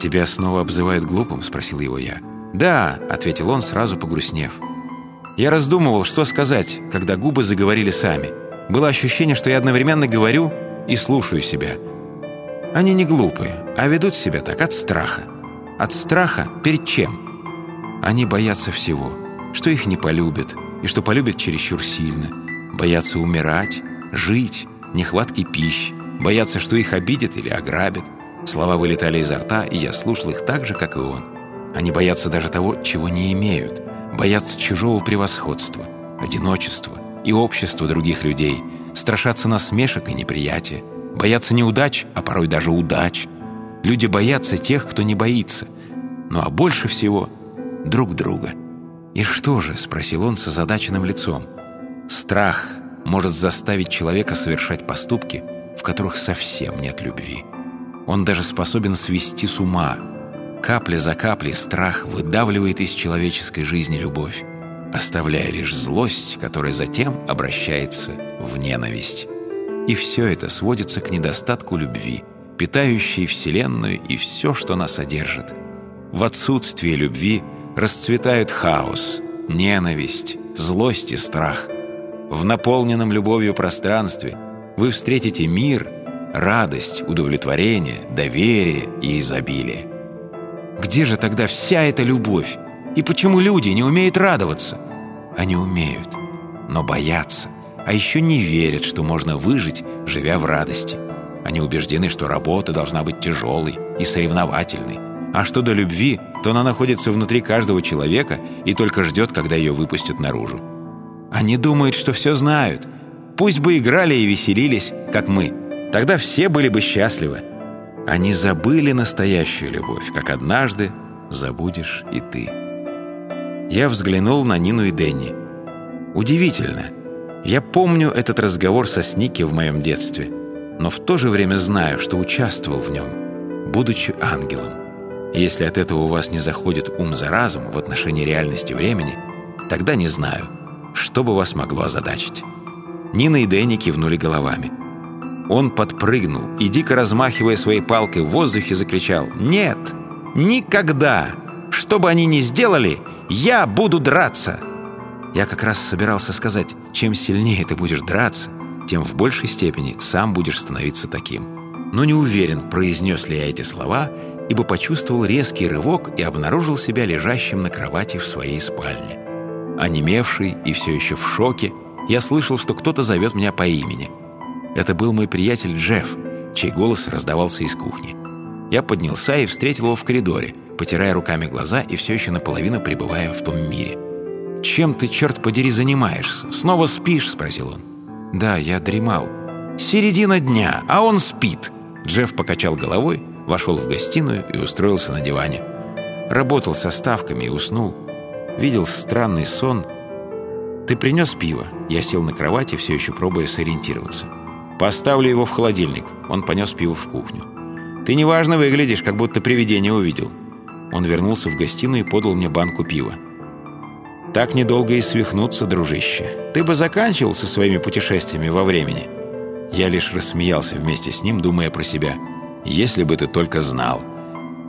«Тебя снова обзывают глупым?» — спросил его я. «Да», — ответил он, сразу погрустнев. Я раздумывал, что сказать, когда губы заговорили сами. Было ощущение, что я одновременно говорю и слушаю себя. Они не глупые, а ведут себя так от страха. От страха перед чем? Они боятся всего, что их не полюбят, и что полюбят чересчур сильно. Боятся умирать, жить, нехватки пищи, боятся, что их обидят или ограбят. Слова вылетали изо рта, и я слушал их так же, как и он. Они боятся даже того, чего не имеют, боятся чужого превосходства, одиночества и общества других людей, страшатся насмешек и неприятия, боятся неудач, а порой даже удач. Люди боятся тех, кто не боится, ну а больше всего — друг друга. «И что же?» — спросил он с озадаченным лицом. «Страх может заставить человека совершать поступки, в которых совсем нет любви. Он даже способен свести с ума. Капля за каплей страх выдавливает из человеческой жизни любовь, оставляя лишь злость, которая затем обращается в ненависть. И все это сводится к недостатку любви, питающей Вселенную и все, что нас содержит. В отсутствие любви расцветают хаос, ненависть, злость и страх. В наполненном любовью пространстве вы встретите мир, радость, удовлетворение, доверие и изобилие. Где же тогда вся эта любовь? И почему люди не умеют радоваться? Они умеют, но боятся, а еще не верят, что можно выжить, живя в радости. Они убеждены, что работа должна быть тяжелой и соревновательной, а что до любви, то она находится внутри каждого человека и только ждет, когда ее выпустят наружу. Они думают, что все знают. Пусть бы играли и веселились, как мы. Тогда все были бы счастливы. Они забыли настоящую любовь, как однажды забудешь и ты. Я взглянул на Нину и Дэнни. Удивительно. Я помню этот разговор со Сники в моем детстве, но в то же время знаю, что участвовал в нем, будучи ангелом. Если от этого у вас не заходит ум за разум в отношении реальности времени, тогда не знаю, что бы вас могло озадачить. Нина и Дэнни кивнули головами. Он подпрыгнул и, дико размахивая своей палкой в воздухе, закричал «Нет! Никогда! Что бы они ни сделали, я буду драться!» Я как раз собирался сказать, чем сильнее ты будешь драться, тем в большей степени сам будешь становиться таким. Но не уверен, произнес ли я эти слова, ибо почувствовал резкий рывок и обнаружил себя лежащим на кровати в своей спальне. Онемевший и все еще в шоке, я слышал, что кто-то зовет меня по имени. Это был мой приятель Джефф, чей голос раздавался из кухни. Я поднялся и встретил его в коридоре, потирая руками глаза и все еще наполовину пребывая в том мире. «Чем ты, черт подери, занимаешься? Снова спишь?» — спросил он. «Да, я дремал». «Середина дня, а он спит!» Джефф покачал головой, вошел в гостиную и устроился на диване. Работал со ставками и уснул. Видел странный сон. «Ты принес пиво?» Я сел на кровати, все еще пробуя сориентироваться. «Поставлю его в холодильник». Он понес пиво в кухню. «Ты неважно выглядишь, как будто привидение увидел». Он вернулся в гостиную и подал мне банку пива. «Так недолго и свихнуться, дружище. Ты бы заканчивал со своими путешествиями во времени». Я лишь рассмеялся вместе с ним, думая про себя – если бы ты только знал.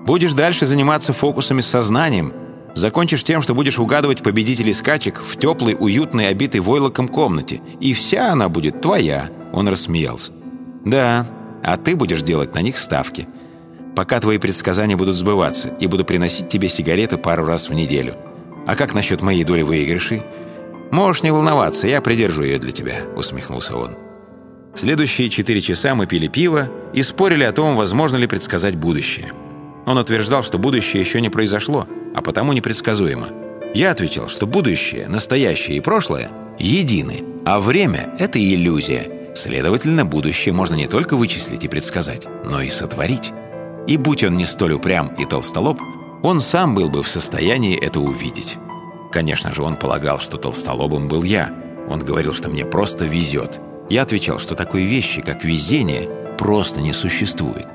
Будешь дальше заниматься фокусами с сознанием, закончишь тем, что будешь угадывать победителей скачек в теплой, уютной, обитой войлоком комнате, и вся она будет твоя», — он рассмеялся. «Да, а ты будешь делать на них ставки, пока твои предсказания будут сбываться, и буду приносить тебе сигареты пару раз в неделю. А как насчет моей доли выигрышей?» «Можешь не волноваться, я придержу ее для тебя», — усмехнулся он. Следующие четыре часа мы пили пиво и спорили о том, возможно ли предсказать будущее. Он утверждал, что будущее еще не произошло, а потому непредсказуемо. Я отвечал, что будущее, настоящее и прошлое едины, а время — это иллюзия. Следовательно, будущее можно не только вычислить и предсказать, но и сотворить. И будь он не столь упрям и толстолоб, он сам был бы в состоянии это увидеть. Конечно же, он полагал, что толстолобом был я. Он говорил, что мне просто везет — я отвечал, что такой вещи, как везение, просто не существует.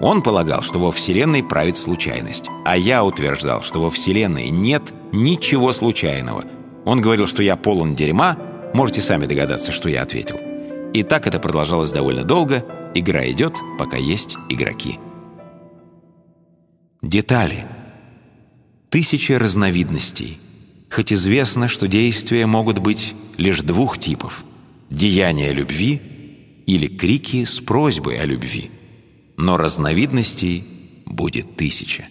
Он полагал, что во Вселенной правит случайность, а я утверждал, что во Вселенной нет ничего случайного. Он говорил, что я полон дерьма, можете сами догадаться, что я ответил. И так это продолжалось довольно долго, игра идет, пока есть игроки. Детали. Тысячи разновидностей. Хоть известно, что действия могут быть лишь двух типов – деяния любви или крики с просьбой о любви. Но разновидностей будет тысяча.